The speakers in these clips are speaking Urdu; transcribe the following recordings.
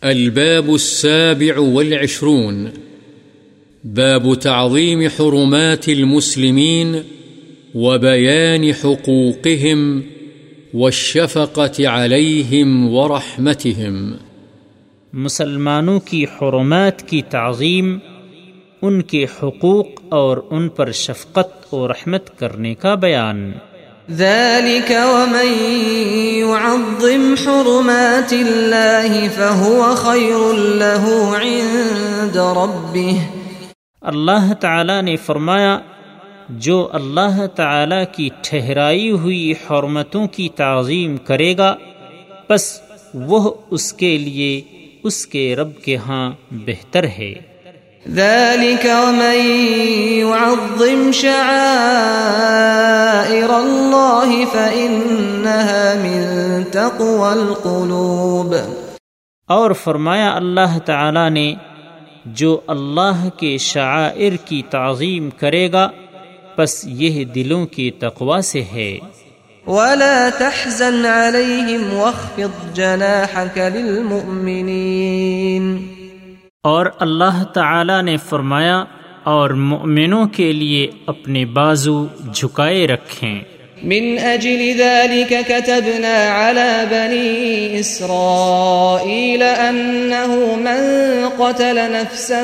الباب السابع والعشرون. باب تعظيم حرمات المسلمين وبيان حقوقهم والشفقة عليهم ورحمتهم. مسلمانوں کی حرمات کی تعظیم، ان کے حقوق اور ان پر شفقت و رحمت کرنے کا بیان۔ ذلك ومن يعظم حرمات الله فهو خير له عند ربه۔ اللہ تعالی نے فرمایا، جو اللہ تعالی کی ٹھہرائی ہوئی حرمتوں کی تعظیم کرے گا بس وہ اس کے لیے، اس کے رب کے ہاں بہتر ہے۔ ذلك ومن يعظم شعائر الله فإنها من تقوى القلوب۔ اور فرمایا اللہ تعالی نے جو اللہ کے شعائر کی تعظیم کرے گا بس یہ دلوں کی تقوا سے ہے۔ ولا تحزن عليهم واخفض جناحك للمؤمنين۔ اور اللہ تعالی نے فرمایا اور مؤمنوں کے لیے اپنے بازو جھکائے رکھیں۔ من أجل ذلك كتبنا على بني إسرائيل أنه من قتل نفسا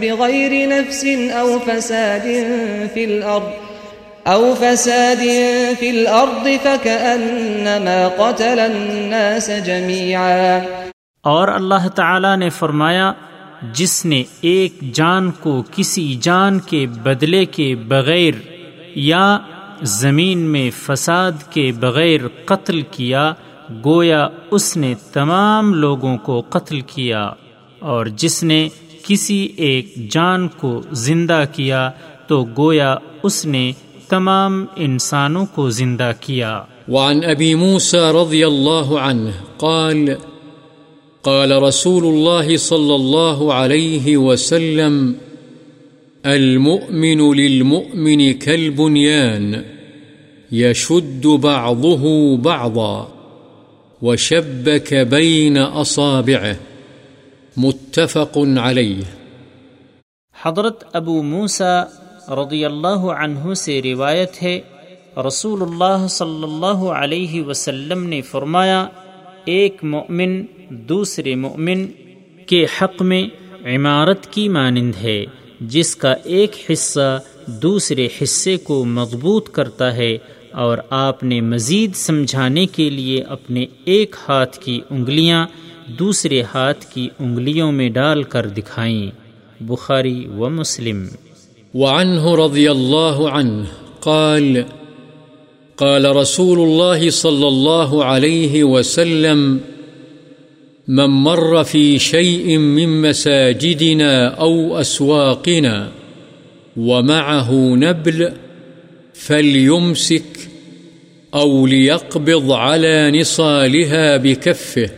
بغير نفس أو فساد في الأرض أو فساد في الأرض فكأنما قتل الناس جميعا۔ اور اللہ تعالی نے فرمایا جس نے ایک جان کو کسی جان کے بدلے کے بغیر یا زمین میں فساد کے بغیر قتل کیا، گویا اس نے تمام لوگوں کو قتل کیا اور جس نے کسی ایک جان کو زندہ کیا تو گویا اس نے تمام انسانوں کو زندہ کیا۔ وعن أبي موسى رضي الله عنه قال قال رسول الله صلى الله عليه وسلم، المؤمن للمؤمن كالبنيان، يشد بعضه بعضا، وشبك بين أصابعه، متفق عليه. حضرت ابو موسا رضی اللہ عنہ سے روایت ہے، رسول اللہ صلی اللہ علیہ وسلم نے فرمایا، ایک مومن دوسرے مومن کے حق میں عمارت کی مانند ہے، جس کا ایک حصہ دوسرے حصے کو مضبوط کرتا ہے اور آپ نے مزید سمجھانے کے لیے اپنے ایک ہاتھ کی انگلیاں دوسرے ہاتھ کی انگلیوں میں ڈال کر دکھائیں۔ بخاری و مسلم۔ وعنه رضي الله عنه قال قال رسول الله صلى الله عليه وسلم من مر في شيء من مساجدنا أو أسواقنا ومعه نبل فليمسك أو ليقبض على نصالها بكفه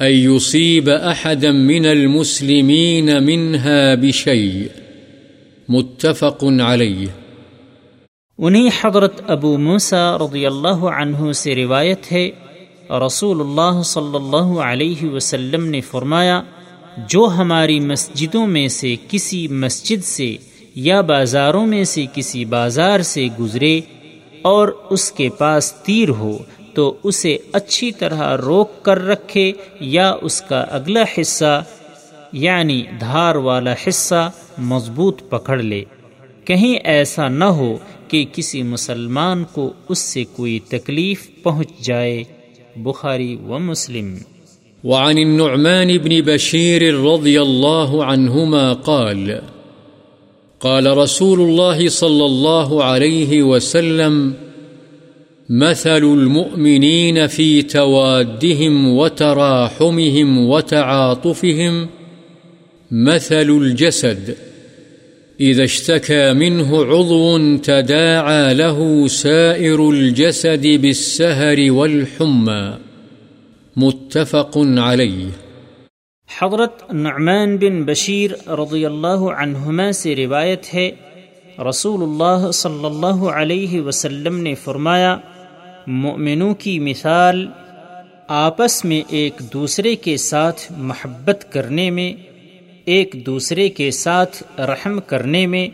أن يصيب أحدا من المسلمين منها بشيء متفق عليه انہیں حضرت ابو موسا رضی اللہ عنہ سے روایت ہے رسول اللہ صلی اللہ علیہ وسلم نے فرمایا، جو ہماری مسجدوں میں سے کسی مسجد سے یا بازاروں میں سے کسی بازار سے گزرے اور اس کے پاس تیر ہو، تو اسے اچھی طرح روک کر رکھے یا اس کا اگلا حصہ یعنی دھار والا حصہ، مضبوط پکڑ لے۔ کہیں ایسا نہ ہو کہ کسی مسلمان کو اس سے کوئی تکلیف پہنچ جائے۔ بخاری و مسلم. وعن النعمان بن بشير رضي الله عنهما قال قال رسول الله صلى الله عليه وسلم، مثل المؤمنين في توادهم وتراحمهم وتعاطفهم مثل الجسد. إذا اشتكى منه عضو تداعى له سائر الجسد بالسهر والحمى. متفق عليه. حضرت نعمان بن بشیر رضی اللہ عنہما سے روایت ہے، رسول اللہ صلی اللہ علیہ وسلم نے فرمایا، مؤمنوں کی مثال آپس میں ایک دوسرے کے ساتھ محبت کرنے میں ایک دوسرے کے ساتھ رحم کرنے میں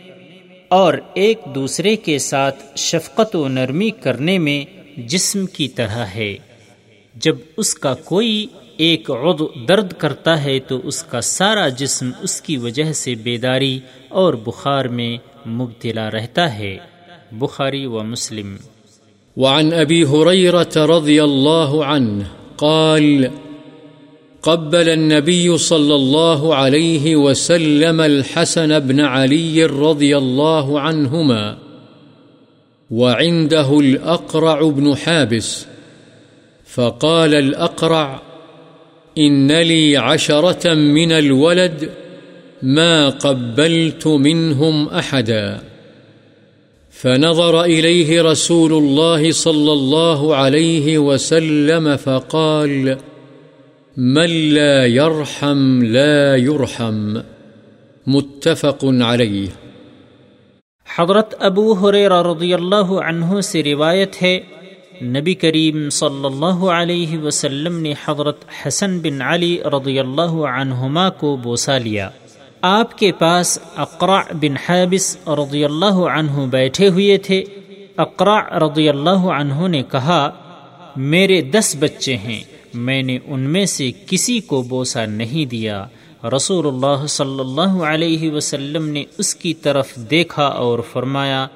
اور ایک دوسرے کے ساتھ شفقت و نرمی کرنے میں جسم کی طرح ہے۔ جب اس کا کوئی ایک عضو درد کرتا ہے تو اس کا سارا جسم اس کی وجہ سے بیداری اور بخار میں مبتلا رہتا ہے۔ بخاری و مسلم۔ وعن ابی حریرت رضی اللہ عنہ قال قبل النبي صلى الله عليه وسلم الحسن بن علي رضي الله عنهما، وعنده الأقرع بن حابس، فقال الأقرع إن لي عشرة من الولد ما قبلت منهم أحدا. فنظر إليه رسول الله صلى الله عليه وسلم فقال فقال من لا يرحم لا يرحم. متفق عليه حضرت ابو حریر رضی اللہ عنہ سے روایت ہے، نبی کریم صلی اللہ علیہ وسلم نے حضرت حسن بن علی رضی اللہ عنہما کو بوسا لیا۔ آپ کے پاس اقرع بن حابس رضی اللہ عنہ بیٹھے ہوئے تھے۔ اقرع رضی اللہ عنہ نے کہا، میرے دس بچے ہیں۔ میں نے ان میں سے کسی کو بوسا نہیں دیا۔ رسول اللہ صلی اللہ علیہ وسلم نے اس کی طرف دیکھا اور فرمایا،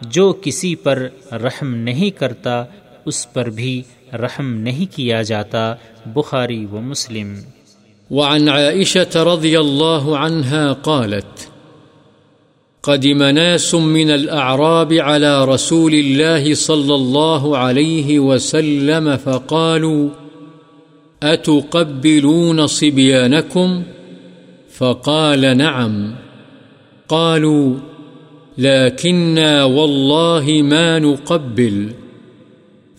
جو کسی پر رحم نہیں کرتا، اس پر بھی رحم نہیں کیا جاتا۔ بخاری و مسلم۔ وعن عائشة رضي الله عنها قالت قدم ناس من الأعراب على رسول الله صلى الله عليه وسلم فقالوا أتقبلون صبيانكم؟ فقال نعم. قالوا، لكننا والله ما نقبل.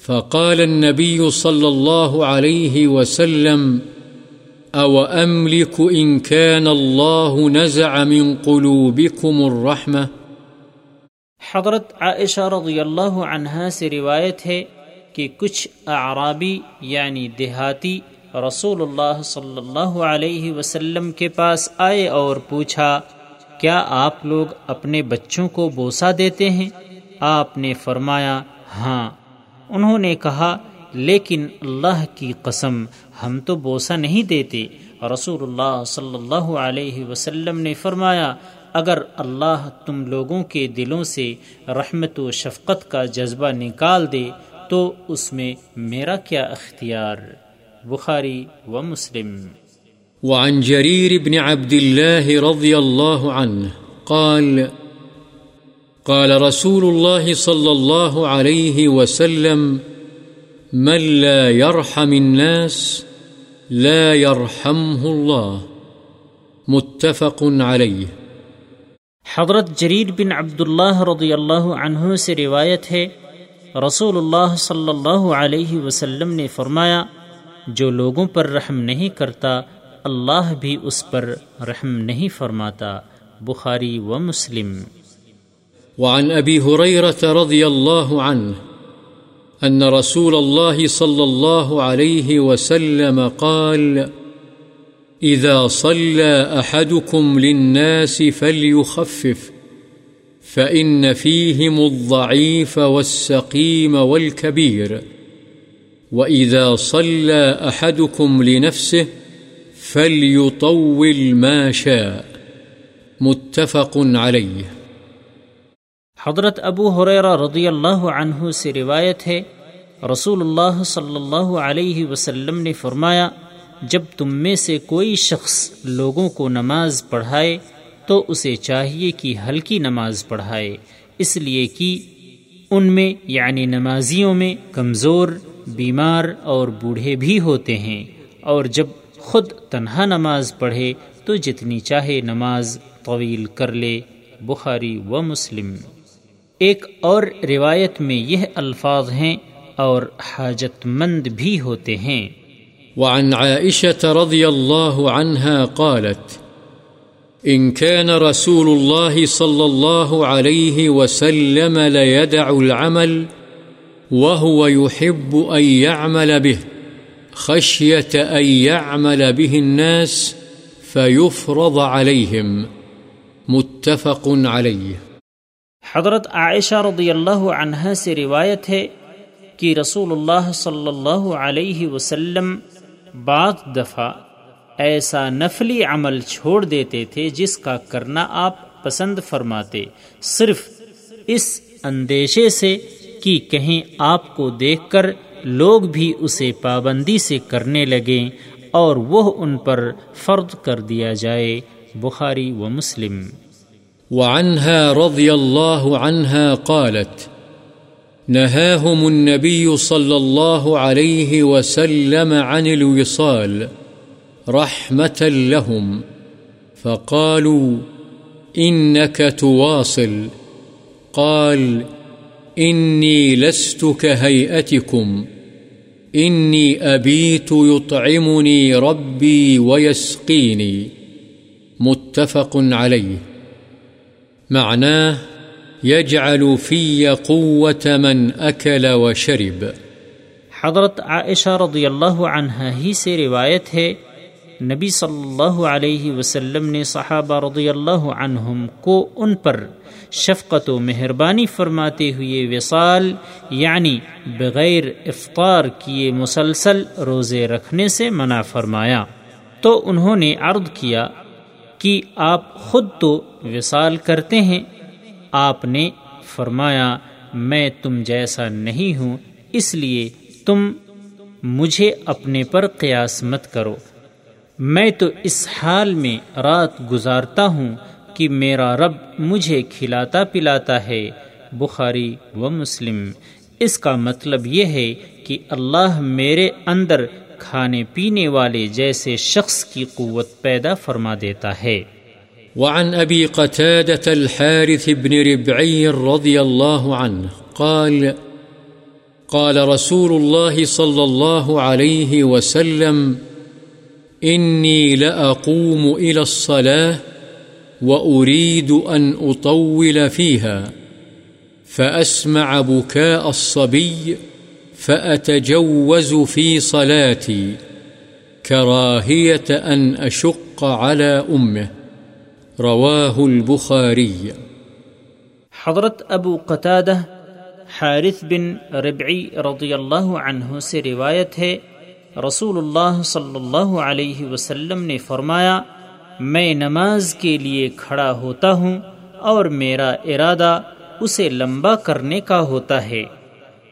فقال النبي صلى الله عليه وسلم أو أملك إن كان الله نزع من قلوبكم الرحمة؟ حضرت عائشہ رضی اللہ عنہا سے روایت ہے کہ کچھ اعرابی یعنی دیہاتی رسول اللہ صلی اللہ علیہ وسلم کے پاس آئے اور پوچھا، کیا آپ لوگ اپنے بچوں کو بوسا دیتے ہیں؟ آپ نے فرمایا ہاں۔ انہوں نے کہا، لیکن اللہ کی قسم، ہم تو بوسا نہیں دیتے۔ رسول اللہ صلی اللہ علیہ وسلم نے فرمایا، اگر اللہ تم لوگوں کے دلوں سے رحمت و شفقت کا جذبہ نکال دے، تو اس میں میرا کیا اختیار؟ بخاري ومسلم وعن جرير بن عبد الله رضي الله عنه قال قال رسول الله صلى الله عليه وسلم من لا يرحم الناس لا يرحمه الله. متفق عليه۔ حضرت جریر بن عبداللہ رضی اللہ عنہ سے روایت ہے رسول اللہ صلی اللہ علیہ وسلم نے فرمایا جو لوگوں پر رحم نہیں کرتا، اللہ بھی اس پر رحم نہیں فرماتا۔ بخاری و مسلم۔ وعن ابی حریرت رضی اللہ عنہ ان رسول الله صلى الله عليه وسلم قال إذا صلى أحدكم للناس فليخفف فإن فيهم الضعيف والسقيم والكبير وإذا صلى أحدكم لنفسه فليطول ما شاء۔ متفق عليه۔ حضرت ابو حریرہ رضی اللہ عنہ سے روایت ہے رسول اللہ صلی اللہ علیہ وسلم نے فرمایا، جب تم میں سے کوئی شخص لوگوں کو نماز پڑھائے، تو اسے چاہیے کہ ہلکی نماز پڑھائے، اس لیے کہ ان میں یعنی نمازیوں میں، کمزور بیمار اور بوڑھے بھی ہوتے ہیں اور جب خود تنہا نماز پڑھے تو جتنی چاہے نماز طویل کر لے، بخاری و مسلم۔ ایک اور روایت میں یہ الفاظ ہیں اور حاجت مند بھی ہوتے ہیں۔ وعن عائشة رضي الله عنها قالت، إن كان رسول الله صلى الله عليه وسلم ليدع العمل وهو يحب أن يعمل به، خشية أن يعمل به الناس فيفرض عليهم۔ متفق عليه۔ حضرت عائشہ رضی اللہ عنہ سے روایت ہے کہ رسول اللہ صلی اللہ علیہ وسلم بعض دفعہ ایسا نفلی عمل چھوڑ دیتے تھے جس کا کرنا آپ پسند فرماتے، صرف اس اندیشے سے کہ کہیں آپ کو دیکھ کر لوگ بھی اسے پابندی سے کرنے لگیں اور وہ ان پر فرد کر دیا جائے، بخاری و مسلم۔ وعنها رضي الله عنها قالت، نهاهم النبي صلى الله عليه وسلم عن الوصال رحمة لهم، فقالوا إنك تواصل، قال إني لست كهيئتكم إني أبيت يطعمني ربي ويسقيني متفق عليه معناه يجعل في قوة من أكل وشرب حضرت عائشہ رضی اللہ عنہ ہی سے روایت ہے نبی صلی اللہ علیہ وسلم نے صحابہ رضی اللہ عنہم کو ان پر شفقت و مہربانی فرماتے ہوئے وصال یعنی بغیر افطار کیے مسلسل روزے رکھنے سے منع فرمایا۔ تو انہوں نے عرض کیا کہ آپ خود تو وصال کرتے ہیں۔ آپ نے فرمایا، میں تم جیسا نہیں ہوں، اس لیے تم مجھے اپنے پر قیاس مت کرو۔ میں تو اس حال میں رات گزارتا ہوں کہ میرا رب مجھے کھلاتا پلاتا ہے، بخاری و مسلم۔ اس کا مطلب یہ ہے کہ اللہ میرے اندر کھانے پینے والے جیسے شخص کی قوت پیدا فرما دیتا ہے۔ وعن أبي قتادة الحارث بن ربعي رضي الله عنه قال قال رسول الله صلى الله عليه وسلم إني لأقوم إلى الصلاة وأريد أن أطول فيها، فأسمع بكاء الصبي فأتجوز في صلاتي كراهية أن أشق على أمه. رواه البخاري. حضرت ابو قتادہ حارث بن ربعی رضی اللہ عنہ سے روایت ہے رسول اللہ صلی اللہ علیہ وسلم نے فرمایا، میں نماز کے لیے کھڑا ہوتا ہوں اور میرا ارادہ اسے لمبا کرنے کا ہوتا ہے۔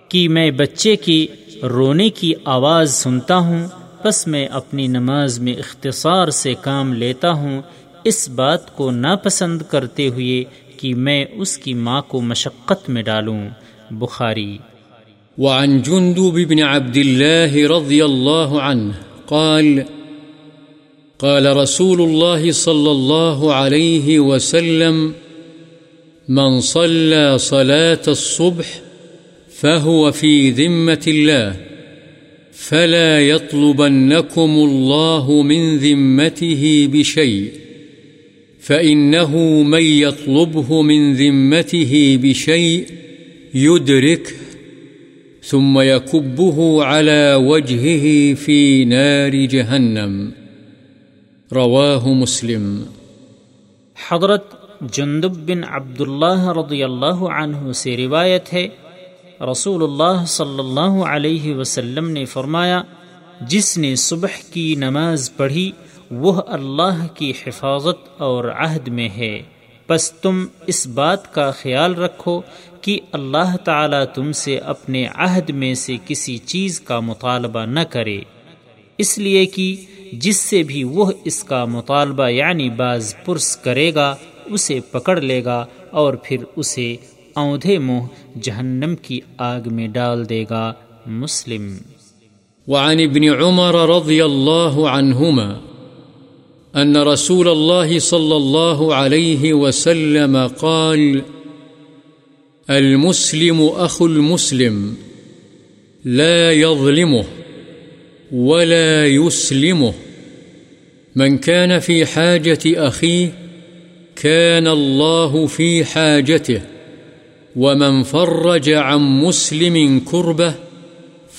کہ میں بچے کی رونے کی آواز سنتا ہوں بس میں اپنی نماز میں اختصار سے کام لیتا ہوں، اس بات کو ناپسند کرتے ہوئے کہ میں اس کی ماں کو مشقت میں ڈالوں۔ بخاری وعن جندب بن عبد الله رضي الله عنه قال قال رسول الله صلى الله عليه وسلم، من صلى صلاة الصبح فهو في ذمة الله، فلا يطلبنكم الله من ذمته بشيء، فإنه من يطلبه من ذمته بشيء يدرك ثم يكبه على وجهه في نار جهنم۔ رواه مسلم۔ حضرت جندب بن عبداللہ رضی اللہ عنہ سے روایت ہے رسول اللہ صلی اللہ علیہ وسلم نے فرمایا، جس نے صبح کی نماز پڑھی، وہ اللہ کی حفاظت اور عہد میں ہے۔ بس تم اس بات کا خیال رکھو کہ اللہ تعالی تم سے اپنے عہد میں سے کسی چیز کا مطالبہ نہ کرے۔ اس لیے کہ جس سے بھی وہ اس کا مطالبہ یعنی بعض پرس کرے گا، اسے پکڑ لے گا اور پھر اسے اوندھے منہ جہنم کی آگ میں ڈال دے گا۔ مسلم۔ وعن ابن عمر رضي الله عنهما أن رسول الله صلى الله عليه وسلم قال، المسلم أخو المسلم لا يظلمه ولا يسلمه. من كان في حاجة أخيه كان الله في حاجته، ومن فرج عن مسلم كربه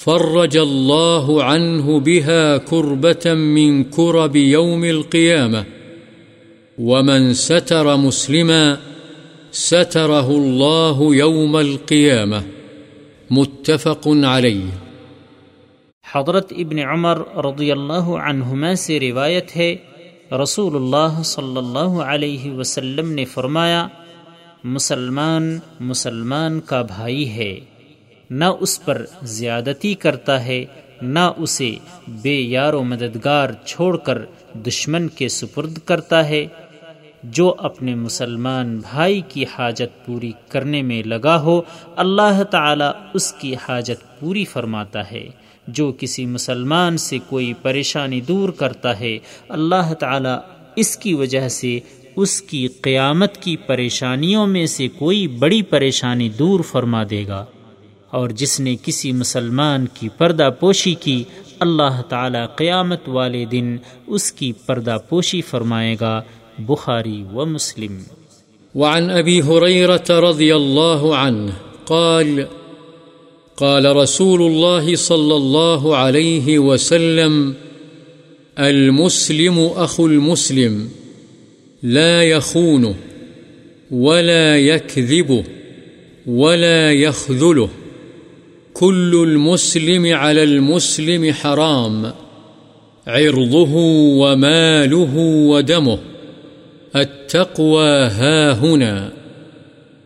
فرج الله عنه بها كربة من كرب يوم القيامة ومن ستر مسلما ستره الله يوم القيامة متفق عليه حضرت ابن عمر رضی اللہ عنہما سے روایت ہے رسول اللہ صلی اللہ علیہ وسلم نے فرمایا، مسلمان مسلمان کا بھائی ہے۔ نہ اس پر زیادتی کرتا ہے، نہ اسے بے یار و مددگار چھوڑ کر دشمن کے سپرد کرتا ہے، جو اپنے مسلمان بھائی کی حاجت پوری کرنے میں لگا ہو، اللہ تعالی اس کی حاجت پوری فرماتا ہے۔ جو کسی مسلمان سے کوئی پریشانی دور کرتا ہے، اللہ تعالی اس کی وجہ سے اس کی قیامت کی پریشانیوں میں سے کوئی بڑی پریشانی دور فرما دے گا۔ اور جس نے کسی مسلمان کی پردہ پوشی کی، اللہ تعالی قیامت والے دن اس کی پردہ پوشی فرمائے گا، بخاری و مسلم۔ وعن قال قال رسول الله صلى الله عليه وسلم، المسلم أخو المسلم، لا يخونه ولا يكذبه ولا يخذله كل المسلم على المسلم حرام، عرضه وماله ودمه، التقوى ها هنا،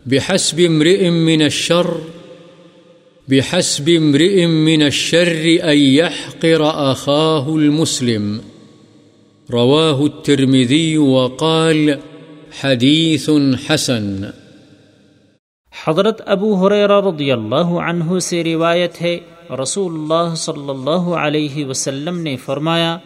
بحسب امرئ من الشر، بحسب امرئ من الشر أن يحقر أخاه المسلم. رواه الترمذي وقال حديث حسن. حضرت ابو حریرہ رضی اللہ عنہ سے روایت ہے رسول اللہ صلی اللہ علیہ وسلم نے فرمایا،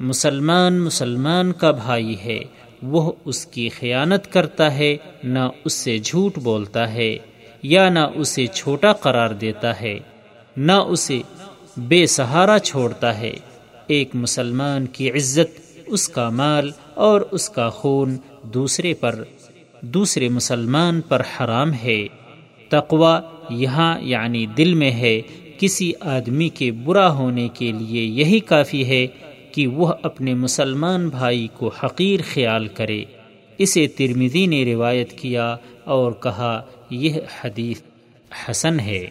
مسلمان مسلمان کا بھائی ہے، وہ اس کی خیانت کرتا ہے، نہ اس سے جھوٹ بولتا ہے، یا نہ اسے چھوٹا قرار دیتا ہے، نہ اسے بے سہارا چھوڑتا ہے۔ ایک مسلمان کی عزت، اس کا مال اور اس کا خون دوسرے پر دوسرے مسلمان پر حرام ہے۔ تقوا یہاں یعنی دل میں ہے۔ کسی آدمی کے برا ہونے کے لیے یہی کافی ہے کہ وہ اپنے مسلمان بھائی کو حقیر خیال کرے۔ اسے ترمیدی نے روایت کیا اور کہا، یہ حدیث حسن ہے۔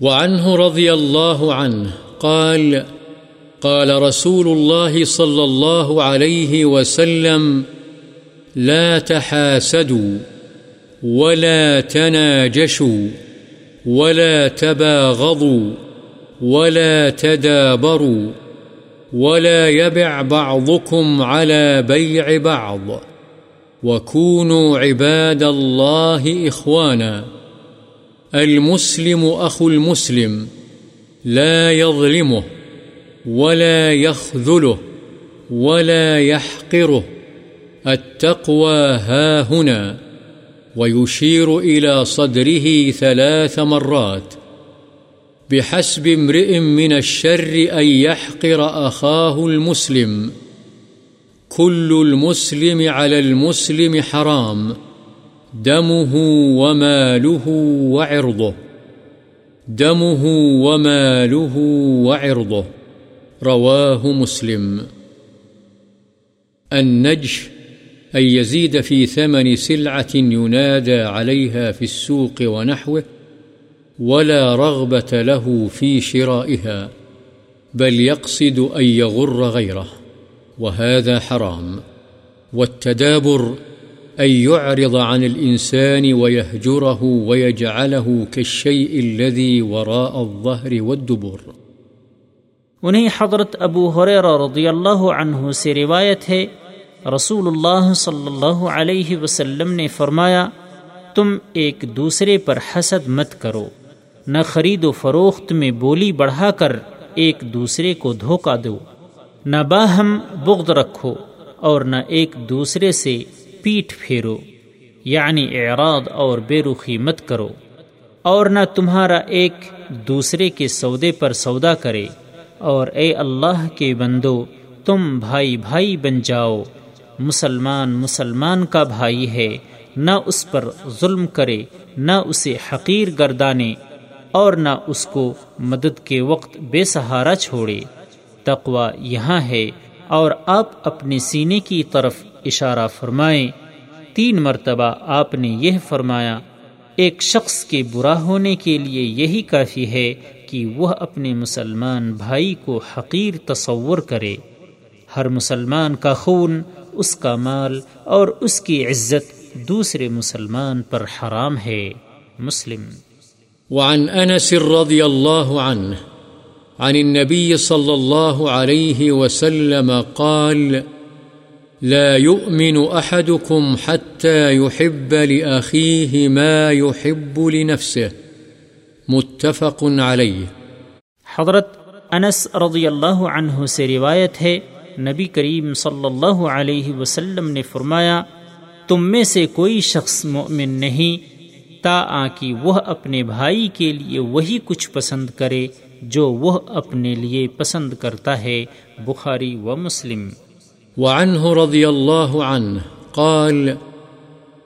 وعنه رضي الله عنه قال قال رسول الله صلى الله عليه وسلم لا تحاسدوا ولا تناجشوا ولا تباغضوا ولا تدابروا ولا يبع بعضكم على بيع بعض وكونوا عباد الله إخوانا المسلم أخو المسلم لا يظلمه ولا يخذله ولا يحقره التقوى ها هنا، ويشير إلى صدره ثلاث مرات، بحسب امرئ من الشر أن يحقر أخاه المسلم. كل المسلم على المسلم حرام، دمه وماله وعرضه. دمه وماله وعرضه. رواه مسلم. النجش أن يزيد في ثمن سلعة ينادى عليها في السوق ونحوه ولا رغبة له في شرائها، بل يقصد أن يغر غيره، وهذا حرام. والتدابر، أن يعرض عن الإنسان ويهجره ويجعله كالشيء الذي وراء الظهر والدبر. انہیں حضرت ابو حریر رضی اللہ عنہ سے روایت ہے رسول اللہ صلی اللہ علیہ وسلم نے فرمایا، تم ایک دوسرے پر حسد مت کرو، نہ خرید و فروخت میں بولی بڑھا کر ایک دوسرے کو دھوکہ دو، نہ باہم بغض رکھو اور نہ ایک دوسرے سے پیٹ پھیرو یعنی اعراض اور بے رخی مت کرو، اور نہ تمہارا ایک دوسرے کے سودے پر سودا کرے، اور اے اللہ کے بندو، تم بھائی بھائی بن جاؤ۔ مسلمان مسلمان کا بھائی ہے، نہ اس پر ظلم کرے، نہ اسے حقیر گردانے، اور نہ اس کو مدد کے وقت بے سہارا چھوڑے۔ تقوا یہاں ہے، اور آپ اپنے سینے کی طرف اشارہ فرمائیں۔ تین مرتبہ آپ نے یہ فرمایا، ایک شخص کے برا ہونے کے لیے یہی کافی ہے کہ وہ اپنے مسلمان بھائی کو حقیر تصور کرے۔ ہر مسلمان کا خون اس کا مال اور اس کی عزت دوسرے مسلمان پر حرام ہے۔ مسلم۔ وعن انس رضی اللہ عنہ عن النبي صلى الله عليه وسلم قال لا يؤمن أحدكم حتى يحب لأخيه ما يحب لنفسه متفق عليه حضرت انس رضی اللہ عنہ سے روایت ہے نبی کریم صلی اللہ علیہ وسلم نے فرمایا، تم میں سے کوئی شخص مؤمن نہیں، تا آ کہ وہ اپنے بھائی کے لیے وہی کچھ پسند کرے جو وہ اپنے لیے پسند کرتا ہے، بخاری و مسلم۔ وعنه رضي الله عنه قال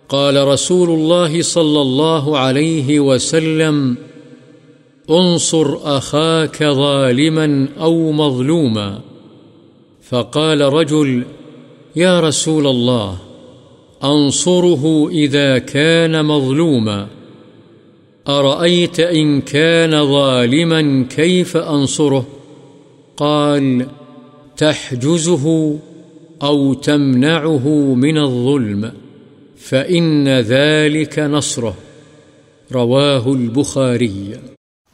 قال رسول الله صلى الله عليه وسلم، انصر أخاك ظالما أو مظلوما۔ فقال رجل، يا رسول الله، أنصره إذا كان مظلوما، أرأيت إن كان ظالما كيف أنصره؟ قال، تحجزه أو تمنعه من الظلم، فإن ذلك نصره. رواه البخاري.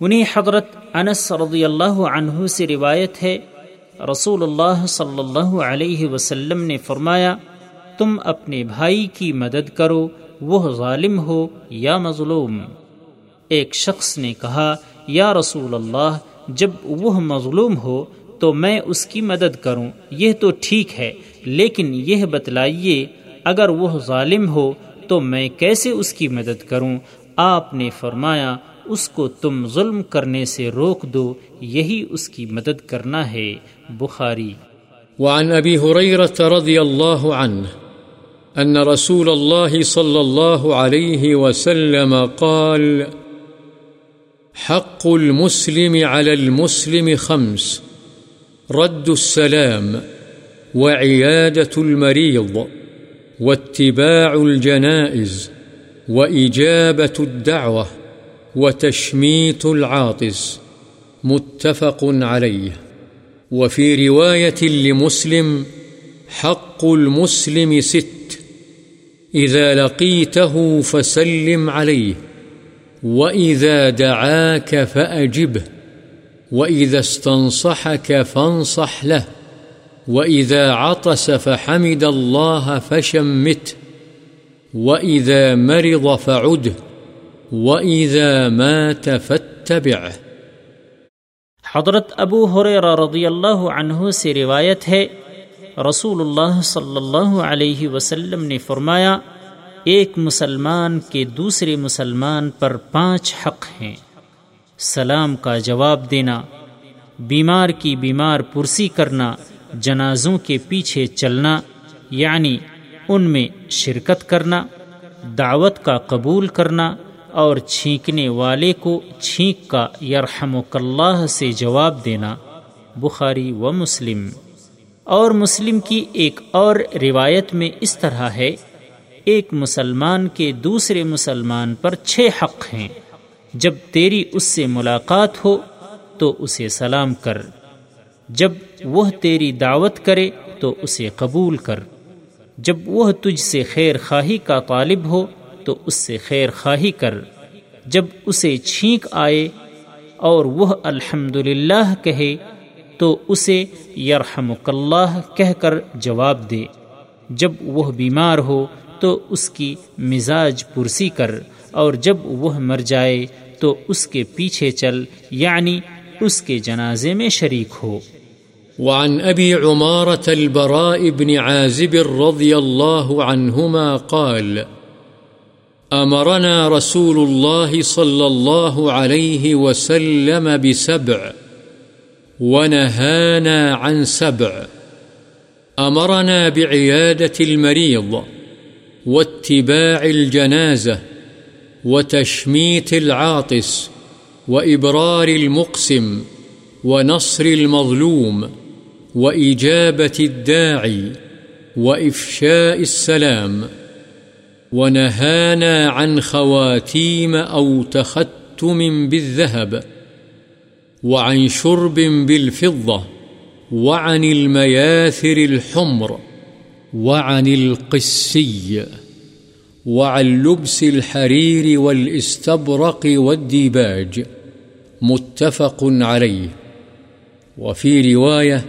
انہیں حضرت انس رضی اللہ عنہ سے روایت ہے رسول اللہ صلی اللہ علیہ وسلم نے فرمایا، تم اپنے بھائی کی مدد کرو، وہ ظالم ہو یا مظلوم۔ ایک شخص نے کہا، یا رسول اللہ، جب وہ مظلوم ہو تو میں اس کی مدد کروں، یہ تو ٹھیک ہے، لیکن یہ بتلائیے، اگر وہ ظالم ہو تو میں کیسے اس کی مدد کروں؟ آپ نے فرمایا اس کو تم ظلم کرنے سے روک دو، یہی اس کی مدد کرنا ہے۔ بخاری۔ وعن أبي هريرة رضي الله عنه أن رسول الله صلى الله عليه وسلم قال، حق المسلم على المسلم خمس، رد السلام وعيادة المريض واتباع الجنائز وإجابة الدعوة وتشميت العاطس، متفق عليه. وفي رواية لمسلم، حق المسلم ست، إذا لقيته فسلم عليه، وإذا دعاك فأجبه، وإذا استنصحك فانصح له، وإذا عطس فحمد الله فشمته، وإذا مرض فعده. وإذا مات فاتبعه۔ حضرت ابو حریرہ رضی اللہ عنہ سے روایت ہے رسول اللہ صلی اللہ علیہ وسلم نے فرمایا، ایک مسلمان کے دوسرے مسلمان پر پانچ حق ہیں۔ سلام کا جواب دینا، بیمار کی بیمار پرسی کرنا، جنازوں کے پیچھے چلنا یعنی ان میں شرکت کرنا، دعوت کا قبول کرنا اور چھینکنے والے کو چھینک کا یرحم اللہ سے جواب دینا، بخاری و مسلم۔ اور مسلم کی ایک اور روایت میں اس طرح ہے، ایک مسلمان کے دوسرے مسلمان پر چھ حق ہیں۔ جب تیری اس سے ملاقات ہو تو اسے سلام کر۔ جب وہ تیری دعوت کرے تو اسے قبول کر۔ جب وہ تجھ سے خیر خواہی کا طالب ہو تو اس سے خیر خواہی کر۔ جب اسے چھینک آئے اور وہ الحمد کہے تو اسے یرحم اللہ کہہ کر جواب دے۔ جب وہ بیمار ہو تو اس کی مزاج پرسی کر۔ اور جب وہ مر جائے تو اس کے پیچھے چل یعنی اس کے جنازے میں شریک ہو۔ وعن أبي عمارة البراء بن عازب رضي الله عنهما قال أمرنا رسول الله صلى الله عليه وسلم بسبع ونهانا عن سبع. أمرنا بعيادة المريض واتباع الجنازة وتشميت العاطس وإبرار المقسم ونصر المظلوم وإجابة الداعي وإفشاء السلام. ونهانا عن خواتيم أو تختم بالذهب وعن شرب بالفضة وعن المياثر الحمر وعن القسي وعن لبس الحرير والاستبرق والديباج متفق عليه وفي رواية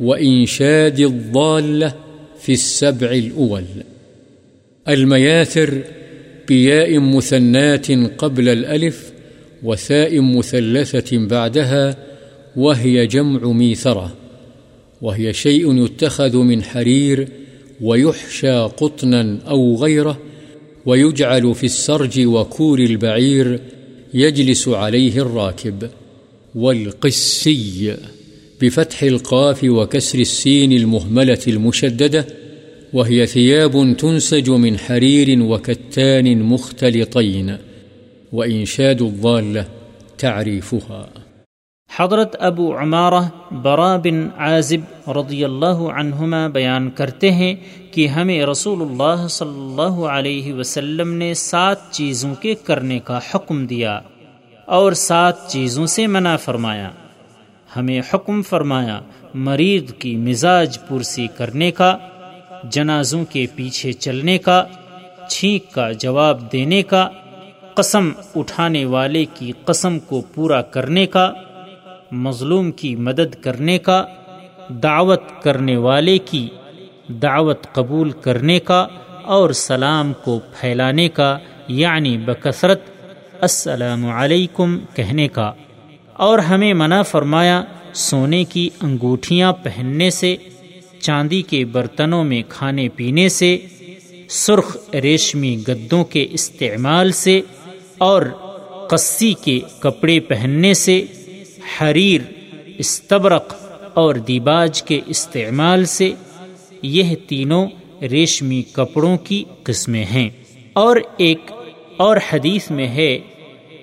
وإنشاد الضالة في السبع الأول المياثر بياء مثنات قبل الألف وثاء مثلثة بعدها وهي جمع ميثرة، وهي شيء يتخذ من حرير ويحشى قطنا أو غيره ويجعل في السرج وكور البعير يجلس عليه الراكب. والقسي بفتح القاف وكسر السين المهملة المشددة وهي ثياب تنسج من حرير وكتان مختلطين، وإنشاد الضالة تعريفها. حضرت ابو عمارہ برا بن عازب رضی اللہ عنہما بیان کرتے ہیں کہ ہمیں رسول اللہ صلی اللہ علیہ وسلم نے سات چیزوں کے کرنے کا حکم دیا اور سات چیزوں سے منع فرمایا۔ ہمیں حکم فرمایا مریض کی مزاج پرسی کرنے کا جنازوں کے پیچھے چلنے کا، چھینک کا جواب دینے کا، قسم اٹھانے والے کی قسم کو پورا کرنے کا، مظلوم کی مدد کرنے کا، دعوت کرنے والے کی دعوت قبول کرنے کا اور سلام کو پھیلانے کا یعنی بکثرت السلام علیکم کہنے کا۔ اور ہمیں منع فرمایا سونے کی انگوٹھیاں پہننے سے چاندی کے برتنوں میں کھانے پینے سے، سرخ ریشمی گدوں کے استعمال سے اور قصی کے کپڑے پہننے سے حریر، استبرق اور دیباج کے استعمال سے یہ تینوں ریشمی کپڑوں کی قسمیں ہیں۔ اور ایک اور حدیث میں ہے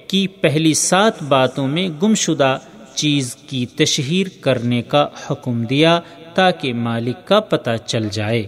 کہ پہلی سات باتوں میں گمشدہ چیز کی تشہیر کرنے کا حکم دیا تاکہ مالک کا پتہ چل جائے۔